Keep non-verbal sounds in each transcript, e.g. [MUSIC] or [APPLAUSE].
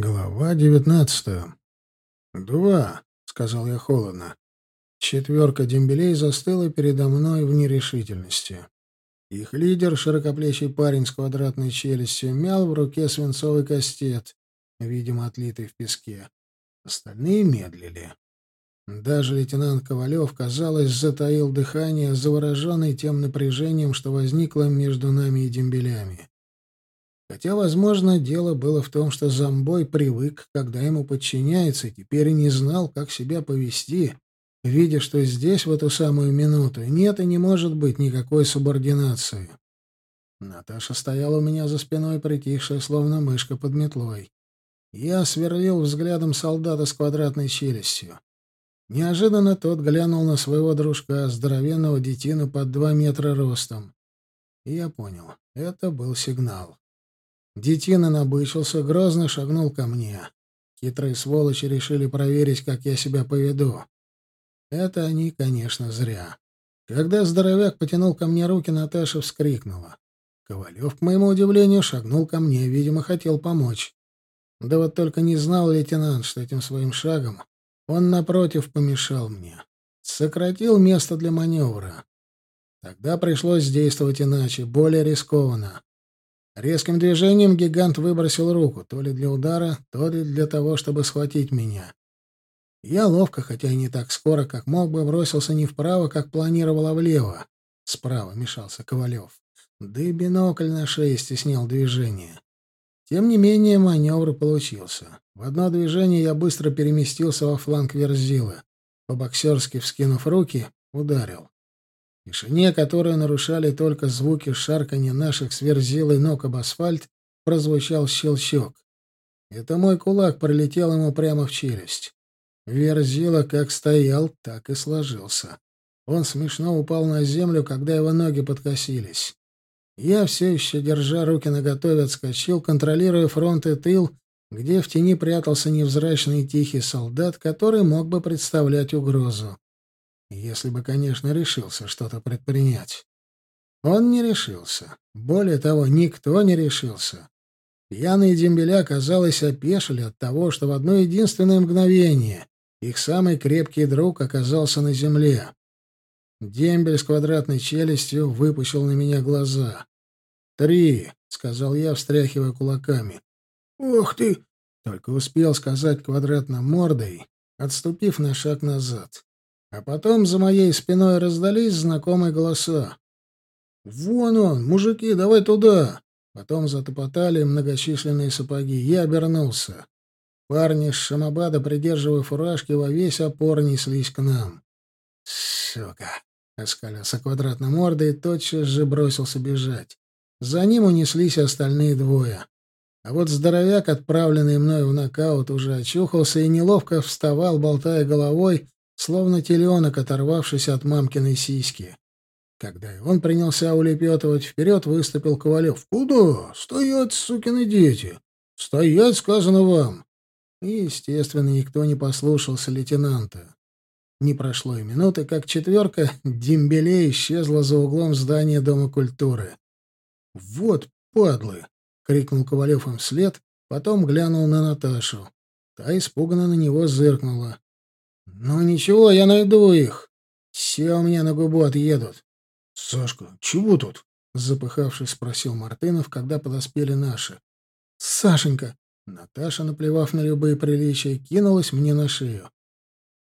Глава девятнадцатая. «Два», — сказал я холодно. Четверка дембелей застыла передо мной в нерешительности. Их лидер, широкоплечий парень с квадратной челюстью, мял в руке свинцовый кастет, видимо, отлитый в песке. Остальные медлили. Даже лейтенант Ковалев, казалось, затаил дыхание, завороженный тем напряжением, что возникло между нами и дембелями. Хотя, возможно, дело было в том, что зомбой привык, когда ему подчиняется, и теперь не знал, как себя повести, видя, что здесь в эту самую минуту нет и не может быть никакой субординации. Наташа стояла у меня за спиной, притихшая, словно мышка под метлой. Я сверлил взглядом солдата с квадратной челюстью. Неожиданно тот глянул на своего дружка, здоровенного детину под два метра ростом. И я понял, это был сигнал. Детина набычился, грозно шагнул ко мне. Хитрые сволочи решили проверить, как я себя поведу. Это они, конечно, зря. Когда здоровяк потянул ко мне руки, Наташа вскрикнула. Ковалев, к моему удивлению, шагнул ко мне, видимо, хотел помочь. Да вот только не знал лейтенант, что этим своим шагом он, напротив, помешал мне. Сократил место для маневра. Тогда пришлось действовать иначе, более рискованно. Резким движением гигант выбросил руку, то ли для удара, то ли для того, чтобы схватить меня. Я ловко, хотя и не так скоро, как мог бы, бросился не вправо, как планировал, а влево. Справа мешался Ковалев. Да и бинокль на шее стеснял движение. Тем не менее, маневр получился. В одно движение я быстро переместился во фланг Верзилы. По-боксерски вскинув руки, ударил тишине, которую нарушали только звуки шарканья наших сверзил и ног об асфальт, прозвучал щелчок. Это мой кулак пролетел ему прямо в челюсть. Верзила как стоял, так и сложился. Он смешно упал на землю, когда его ноги подкосились. Я все еще, держа руки наготове, отскочил, контролируя фронт и тыл, где в тени прятался невзрачный тихий солдат, который мог бы представлять угрозу. Если бы, конечно, решился что-то предпринять. Он не решился. Более того, никто не решился. Пьяные дембеля, казалось, опешили от того, что в одно единственное мгновение их самый крепкий друг оказался на земле. Дембель с квадратной челюстью выпущил на меня глаза. «Три», — сказал я, встряхивая кулаками. «Ух ты!» — только успел сказать квадратно мордой, отступив на шаг назад. А потом за моей спиной раздались знакомые голоса. «Вон он! Мужики, давай туда!» Потом затопотали многочисленные сапоги. Я обернулся. Парни с Шамабада, придерживая фуражки, во весь опор неслись к нам. «Сука!» — оскалился квадратной мордой и тотчас же бросился бежать. За ним унеслись остальные двое. А вот здоровяк, отправленный мною в нокаут, уже очухался и неловко вставал, болтая головой, словно теленок, оторвавшись от мамкиной сиськи. Когда и он принялся улепетывать, вперед выступил Ковалев. «Куда? Стоять, сукины дети! Стоять, сказано вам!» И, естественно, никто не послушался лейтенанта. Не прошло и минуты, как четверка [LAUGHS] дембелей исчезла за углом здания Дома культуры. «Вот падлы!» — крикнул Ковалев им вслед, потом глянул на Наташу. Та испуганно на него зыркнула. «Ну ничего, я найду их. Все у меня на губу отъедут». «Сашка, чего тут?» — запыхавшись, спросил Мартынов, когда подоспели наши. «Сашенька!» — Наташа, наплевав на любые приличия, кинулась мне на шею.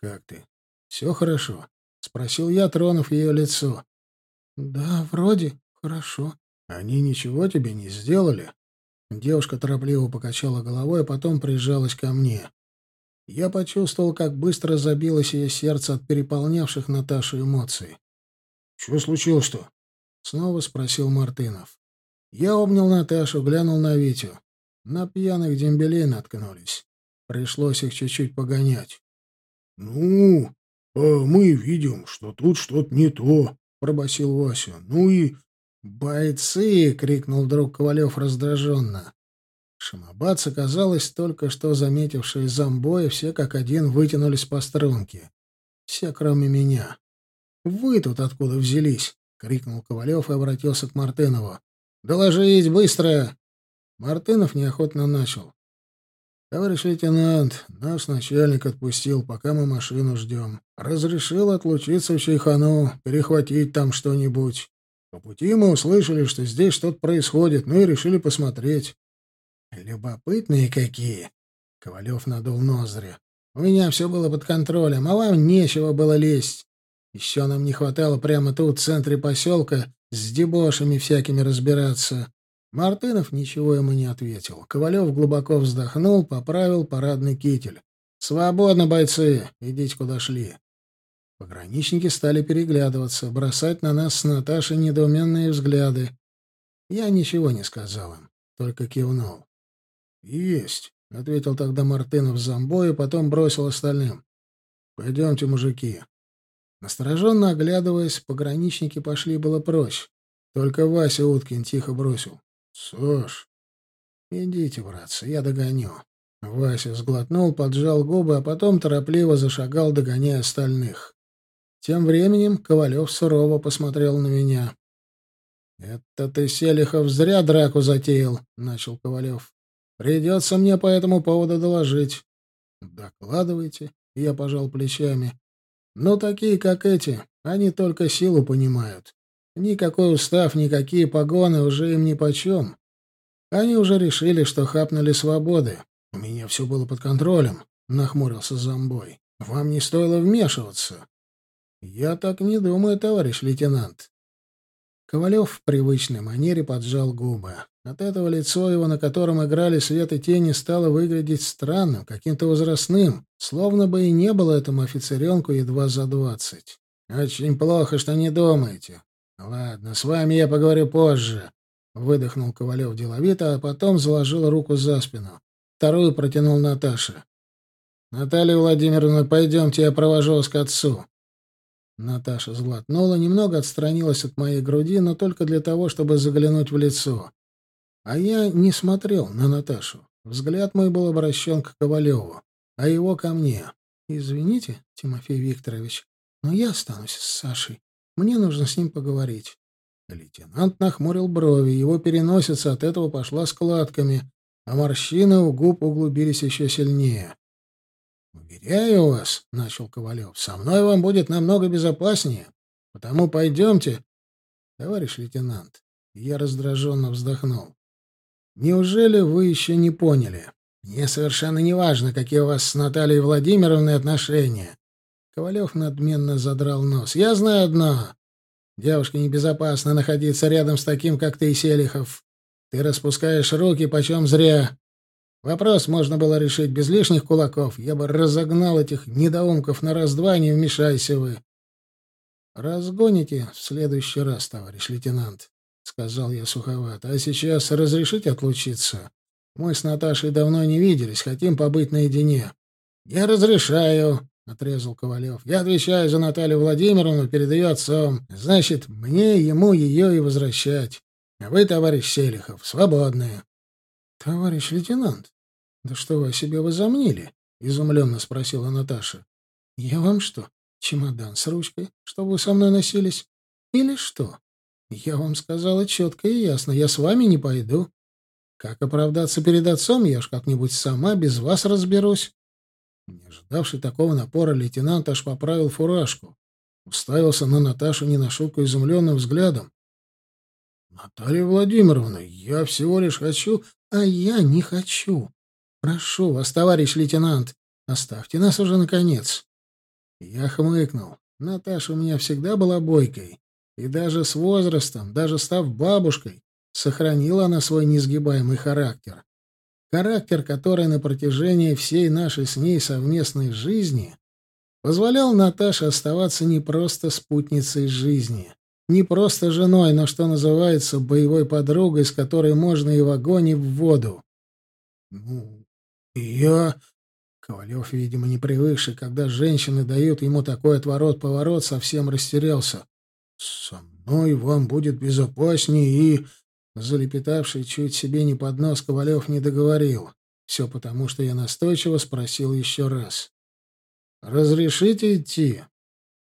«Как ты? Все хорошо?» — спросил я, тронув ее лицо. «Да, вроде хорошо». «Они ничего тебе не сделали?» Девушка торопливо покачала головой, а потом прижалась ко мне. Я почувствовал, как быстро забилось ее сердце от переполнявших Наташу эмоций. «Что случилось-то?» — снова спросил Мартынов. Я обнял Наташу, глянул на Витю. На пьяных дембелей наткнулись. Пришлось их чуть-чуть погонять. «Ну, а мы видим, что тут что-то не то», — пробасил Вася. «Ну и...» «Бойцы!» — крикнул вдруг Ковалев раздраженно. Шамабац оказалось только что заметившие зомбоя, все как один вытянулись по струнке. Все, кроме меня. «Вы тут откуда взялись?» — крикнул Ковалев и обратился к Мартынову. «Доложить, быстро!» Мартынов неохотно начал. Товарищ лейтенант, наш начальник отпустил, пока мы машину ждем. Разрешил отлучиться в Чайхану, перехватить там что-нибудь. По пути мы услышали, что здесь что-то происходит, ну и решили посмотреть. Любопытные какие. Ковалев надул ноздри. У меня все было под контролем, а вам нечего было лезть. Еще нам не хватало прямо тут, в центре поселка, с дебошами всякими разбираться. Мартынов ничего ему не ответил. Ковалев глубоко вздохнул, поправил парадный китель. «Свободно, бойцы! Идите, куда шли!» Пограничники стали переглядываться, бросать на нас с Наташей недоуменные взгляды. Я ничего не сказал им, только кивнул. «Есть», — ответил тогда Мартынов зомбой, и потом бросил остальным. «Пойдемте, мужики». Настороженно оглядываясь, пограничники пошли было прочь. Только Вася Уткин тихо бросил. «Саш!» «Идите, братцы, я догоню». Вася сглотнул, поджал губы, а потом торопливо зашагал, догоняя остальных. Тем временем Ковалев сурово посмотрел на меня. «Это ты, Селихов, зря драку затеял», — начал Ковалев. «Придется мне по этому поводу доложить». «Докладывайте», — я пожал плечами. «Ну, такие, как эти, они только силу понимают. Никакой устав, никакие погоны уже им нипочем. Они уже решили, что хапнули свободы. У меня все было под контролем, — нахмурился зомбой. Вам не стоило вмешиваться. Я так не думаю, товарищ лейтенант. Ковалев в привычной манере поджал губы. От этого лицо его, на котором играли свет и тени, стало выглядеть странным, каким-то возрастным, словно бы и не было этому офицеренку едва за двадцать. «Очень плохо, что не думаете. «Ладно, с вами я поговорю позже», — выдохнул Ковалев деловито, а потом заложил руку за спину. Вторую протянул Наташе. «Наталья Владимировна, пойдемте, я провожу вас к отцу». Наташа сглотнула, немного отстранилась от моей груди, но только для того, чтобы заглянуть в лицо. А я не смотрел на Наташу. Взгляд мой был обращен к Ковалеву, а его ко мне. «Извините, Тимофей Викторович, но я останусь с Сашей. Мне нужно с ним поговорить. Лейтенант нахмурил брови, его переносица от этого пошла складками, а морщины у губ углубились еще сильнее. «Уверяю вас», — начал Ковалев, — «со мной вам будет намного безопаснее, потому пойдемте». «Товарищ лейтенант», — я раздраженно вздохнул, — «неужели вы еще не поняли? Мне совершенно не важно, какие у вас с Натальей Владимировной отношения. Ковалев надменно задрал нос. «Я знаю одно. Девушке небезопасно находиться рядом с таким, как ты, Селихов. Ты распускаешь руки почем зря. Вопрос можно было решить без лишних кулаков. Я бы разогнал этих недоумков на раз-два, не вмешайся вы». «Разгоните в следующий раз, товарищ лейтенант», — сказал я суховато. «А сейчас разрешите отлучиться? Мы с Наташей давно не виделись, хотим побыть наедине». «Я разрешаю», — отрезал Ковалев. — Я отвечаю за Наталью Владимировну перед ее отцом. Значит, мне ему ее и возвращать. А вы, товарищ Селихов, свободные. — Товарищ лейтенант, да что вы о себе возомнили? — изумленно спросила Наташа. — Я вам что, чемодан с ручкой, чтобы вы со мной носились? Или что? Я вам сказала четко и ясно, я с вами не пойду. Как оправдаться перед отцом, я уж как-нибудь сама без вас разберусь. Не ожидавший такого напора лейтенант аж поправил фуражку. Уставился на Наташу не на шутку изумленным взглядом. «Наталья Владимировна, я всего лишь хочу...» «А я не хочу. Прошу вас, товарищ лейтенант, оставьте нас уже наконец». Я хмыкнул. Наташа у меня всегда была бойкой. И даже с возрастом, даже став бабушкой, сохранила она свой несгибаемый характер. Характер, который на протяжении всей нашей с ней совместной жизни позволял Наташе оставаться не просто спутницей жизни, не просто женой, но, что называется, боевой подругой, с которой можно и в огонь, и в воду. Ну, я... Ковалев, видимо, не привыкший, когда женщины дают ему такой отворот-поворот, совсем растерялся. «Со мной вам будет безопаснее и...» Залепетавший чуть себе не под нос Ковалев не договорил. Все потому, что я настойчиво спросил еще раз. «Разрешите идти?»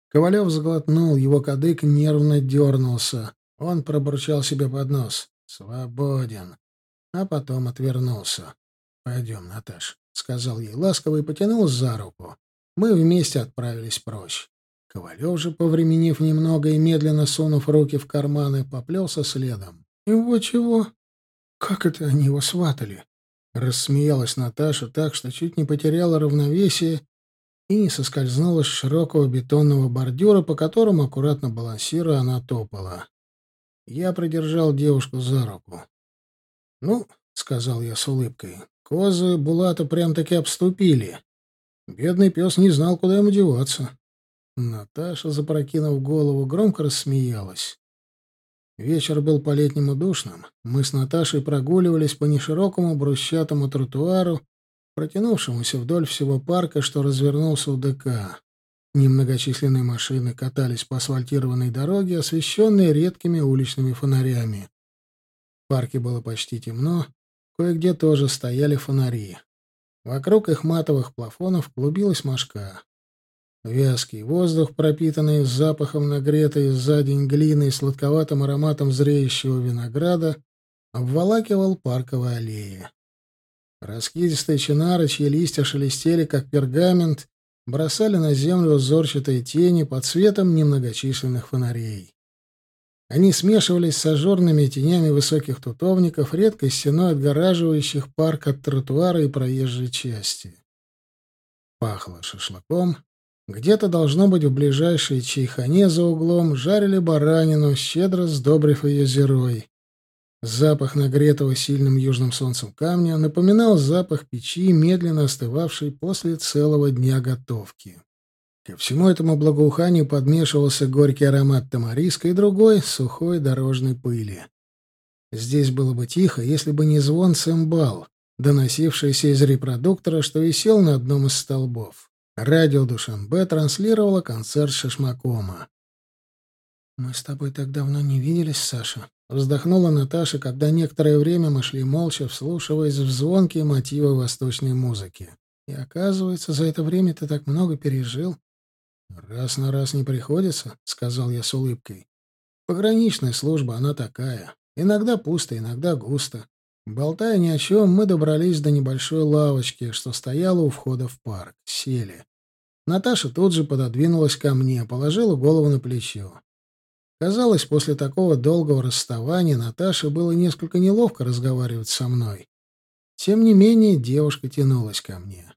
Ковалев сглотнул, его кадык нервно дернулся. Он пробурчал себе под нос. «Свободен». А потом отвернулся. «Пойдем, Наташ. — сказал ей ласково и потянул за руку. Мы вместе отправились прочь. Ковалев же, повременив немного и медленно сунув руки в карманы, поплелся следом. — Его чего? Как это они его сватали? Рассмеялась Наташа так, что чуть не потеряла равновесие и не соскользнула с широкого бетонного бордюра, по которому, аккуратно балансируя, она топала. Я продержал девушку за руку. «Ну, — сказал я с улыбкой, — козы Булата прям-таки обступили. Бедный пес не знал, куда ему деваться. Наташа, запрокинув голову, громко рассмеялась. Вечер был по-летнему душным. Мы с Наташей прогуливались по неширокому брусчатому тротуару, протянувшемуся вдоль всего парка, что развернулся у ДК. Немногочисленные машины катались по асфальтированной дороге, освещенной редкими уличными фонарями. В парке было почти темно, кое-где тоже стояли фонари. Вокруг их матовых плафонов клубилась мошка. Вязкий воздух, пропитанный запахом нагретой за день глины и сладковатым ароматом зреющего винограда, обволакивал парковые аллеи. Раскидистые чинары, чьи листья шелестели, как пергамент, бросали на землю узорчатые тени под светом немногочисленных фонарей. Они смешивались с ажурными тенями высоких тутовников, редкой стеной отгораживающих парк от тротуара и проезжей части. Пахло шашлыком, где-то, должно быть, в ближайшей чайхане за углом жарили баранину, щедро сдобрив ее зерой. Запах нагретого сильным южным солнцем камня напоминал запах печи, медленно остывавшей после целого дня готовки. Ко всему этому благоуханию подмешивался горький аромат тамариска и другой сухой дорожной пыли. Здесь было бы тихо, если бы не звон цимбал, доносившийся из репродуктора, что висел на одном из столбов. Радио Душанбе транслировало концерт Шашмакома. «Мы с тобой так давно не виделись, Саша», — вздохнула Наташа, когда некоторое время мы шли молча, вслушиваясь в звонкие мотивы восточной музыки. «И оказывается, за это время ты так много пережил». «Раз на раз не приходится», — сказал я с улыбкой. «Пограничная служба, она такая. Иногда пусто, иногда густо. Болтая ни о чем, мы добрались до небольшой лавочки, что стояла у входа в парк. Сели. Наташа тут же пододвинулась ко мне, положила голову на плечо. Казалось, после такого долгого расставания Наташе было несколько неловко разговаривать со мной. Тем не менее, девушка тянулась ко мне.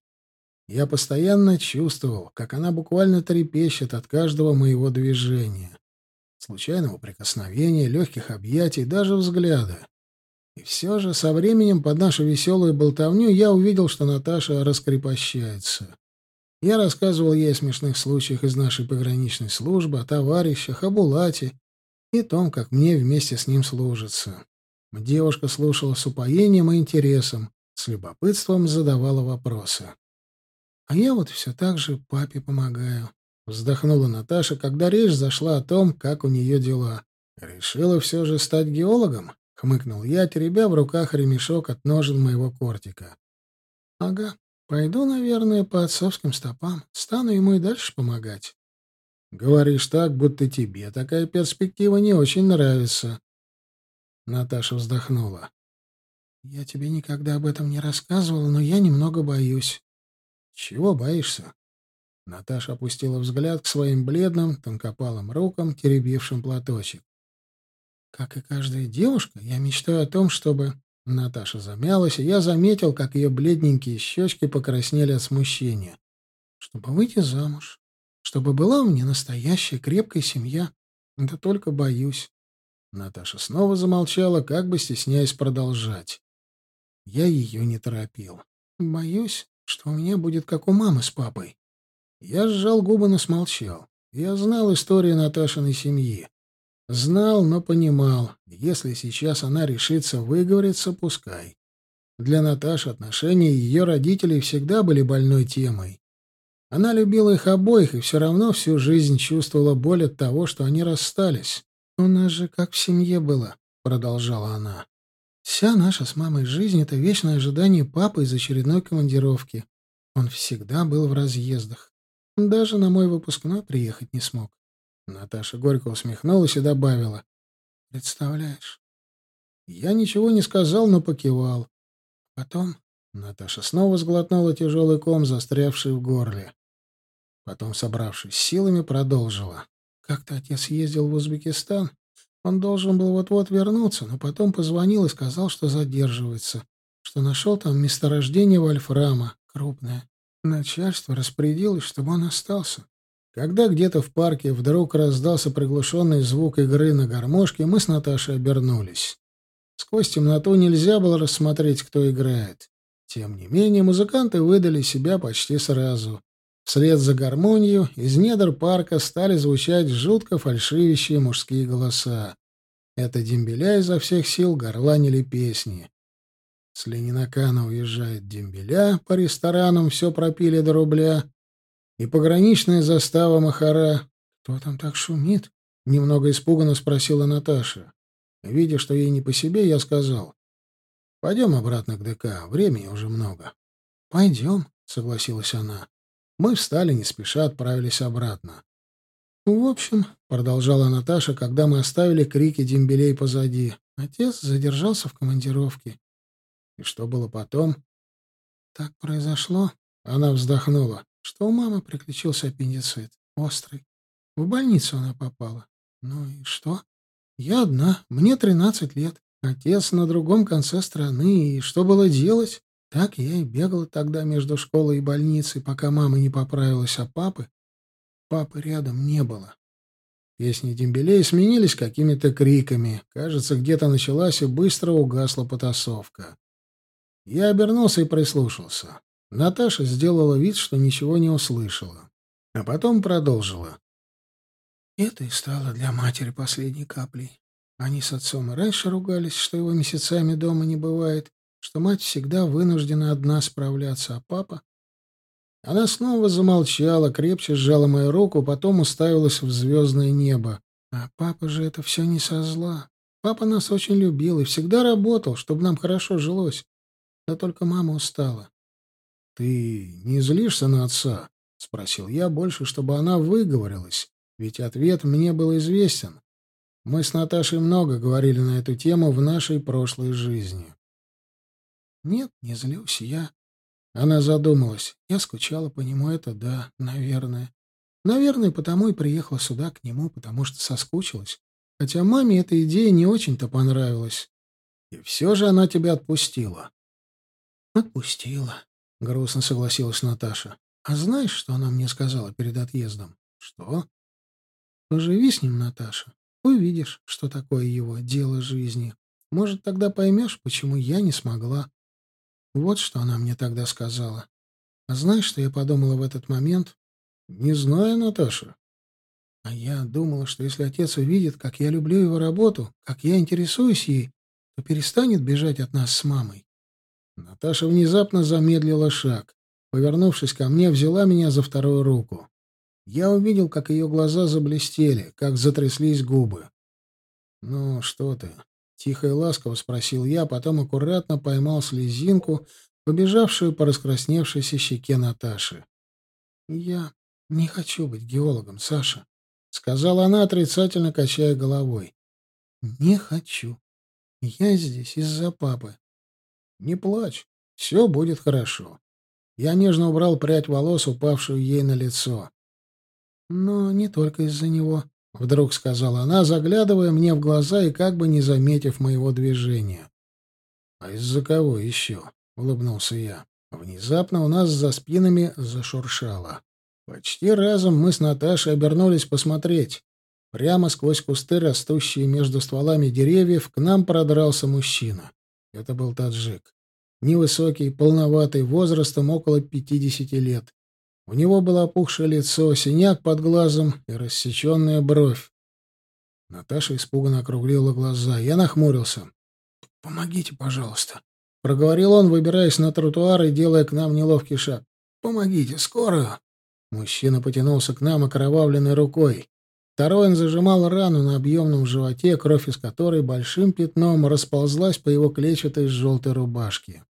Я постоянно чувствовал, как она буквально трепещет от каждого моего движения. Случайного прикосновения, легких объятий, даже взгляда. И все же со временем под нашу веселую болтовню я увидел, что Наташа раскрепощается. Я рассказывал ей о смешных случаях из нашей пограничной службы, о товарищах, о Булате и том, как мне вместе с ним служится. Девушка слушала с упоением и интересом, с любопытством задавала вопросы. «А я вот все так же папе помогаю», — вздохнула Наташа, когда речь зашла о том, как у нее дела. «Решила все же стать геологом?» — хмыкнул я, теребя в руках ремешок от ножен моего кортика. — Ага, пойду, наверное, по отцовским стопам. Стану ему и дальше помогать. — Говоришь так, будто тебе такая перспектива не очень нравится. Наташа вздохнула. — Я тебе никогда об этом не рассказывала, но я немного боюсь. — Чего боишься? Наташа опустила взгляд к своим бледным, тонкопалым рукам, теребившим платочек. Как и каждая девушка, я мечтаю о том, чтобы... Наташа замялась, и я заметил, как ее бледненькие щечки покраснели от смущения. Чтобы выйти замуж. Чтобы была у меня настоящая крепкая семья. Да только боюсь. Наташа снова замолчала, как бы стесняясь продолжать. Я ее не торопил. Боюсь, что у меня будет как у мамы с папой. Я сжал губы, но смолчал. Я знал историю Наташиной семьи. Знал, но понимал, если сейчас она решится выговориться, пускай. Для Наташи отношения ее родителей всегда были больной темой. Она любила их обоих и все равно всю жизнь чувствовала боль от того, что они расстались. «У нас же как в семье было», — продолжала она. «Вся наша с мамой жизнь — это вечное ожидание папы из очередной командировки. Он всегда был в разъездах. Даже на мой выпускной приехать не смог. Наташа горько усмехнулась и добавила. «Представляешь?» Я ничего не сказал, но покивал. Потом Наташа снова сглотнула тяжелый ком, застрявший в горле. Потом, собравшись силами, продолжила. Как-то отец ездил в Узбекистан. Он должен был вот-вот вернуться, но потом позвонил и сказал, что задерживается, что нашел там месторождение вольфрама, крупное. Начальство распорядилось, чтобы он остался. Когда где-то в парке вдруг раздался приглушенный звук игры на гармошке, мы с Наташей обернулись. Сквозь темноту нельзя было рассмотреть, кто играет. Тем не менее, музыканты выдали себя почти сразу. Вслед за гармонию из недр парка стали звучать жутко фальшивящие мужские голоса. Это дембеля изо всех сил горланили песни. С Ленинакана уезжает дембеля, по ресторанам все пропили до рубля. И пограничная застава Махара. «Кто там так шумит?» — немного испуганно спросила Наташа. Видя, что ей не по себе, я сказал. «Пойдем обратно к ДК, времени уже много». «Пойдем», — согласилась она. Мы встали не спеша, отправились обратно. «В общем», — продолжала Наташа, когда мы оставили крики дембелей позади, отец задержался в командировке. И что было потом? Так произошло, она вздохнула, что у мамы приключился аппендицит, острый. В больницу она попала. Ну и что? Я одна, мне тринадцать лет, отец на другом конце страны, и что было делать? Так я и бегала тогда между школой и больницей, пока мама не поправилась, а папы... Папы рядом не было. Песни дембелей сменились какими-то криками. Кажется, где-то началась и быстро угасла потасовка. Я обернулся и прислушался. Наташа сделала вид, что ничего не услышала. А потом продолжила. Это и стало для матери последней каплей. Они с отцом и раньше ругались, что его месяцами дома не бывает, что мать всегда вынуждена одна справляться, а папа... Она снова замолчала, крепче сжала мою руку, потом уставилась в звездное небо. А папа же это все не со зла. Папа нас очень любил и всегда работал, чтобы нам хорошо жилось. Да только мама устала. — Ты не злишься на отца? — спросил я больше, чтобы она выговорилась, ведь ответ мне был известен. Мы с Наташей много говорили на эту тему в нашей прошлой жизни. «Нет, не злюсь я». Она задумалась. Я скучала по нему, это да, наверное. Наверное, потому и приехала сюда к нему, потому что соскучилась. Хотя маме эта идея не очень-то понравилась. И все же она тебя отпустила. «Отпустила», — грустно согласилась Наташа. «А знаешь, что она мне сказала перед отъездом?» «Что?» «Поживи с ним, Наташа. Увидишь, что такое его дело жизни. Может, тогда поймешь, почему я не смогла. Вот что она мне тогда сказала. А знаешь, что я подумала в этот момент? Не знаю, Наташа. А я думала, что если отец увидит, как я люблю его работу, как я интересуюсь ей, то перестанет бежать от нас с мамой. Наташа внезапно замедлила шаг. Повернувшись ко мне, взяла меня за вторую руку. Я увидел, как ее глаза заблестели, как затряслись губы. «Ну, что ты? Тихо и ласково спросил я, потом аккуратно поймал слезинку, побежавшую по раскрасневшейся щеке Наташи. «Я не хочу быть геологом, Саша», — сказала она, отрицательно качая головой. «Не хочу. Я здесь из-за папы». «Не плачь, все будет хорошо». Я нежно убрал прядь волос, упавшую ей на лицо. «Но не только из-за него», — вдруг сказала она, заглядывая мне в глаза и как бы не заметив моего движения. «А из-за кого еще?» — улыбнулся я. Внезапно у нас за спинами зашуршало. Почти разом мы с Наташей обернулись посмотреть. Прямо сквозь кусты, растущие между стволами деревьев, к нам продрался мужчина. Это был таджик. Невысокий, полноватый, возрастом около пятидесяти лет. У него было опухшее лицо, синяк под глазом и рассеченная бровь. Наташа испуганно округлила глаза. Я нахмурился. «Помогите, пожалуйста», — проговорил он, выбираясь на тротуар и делая к нам неловкий шаг. «Помогите, скорую!» Мужчина потянулся к нам окровавленной рукой. Второй он зажимал рану на объемном животе, кровь из которой большим пятном расползлась по его клетчатой желтой рубашке.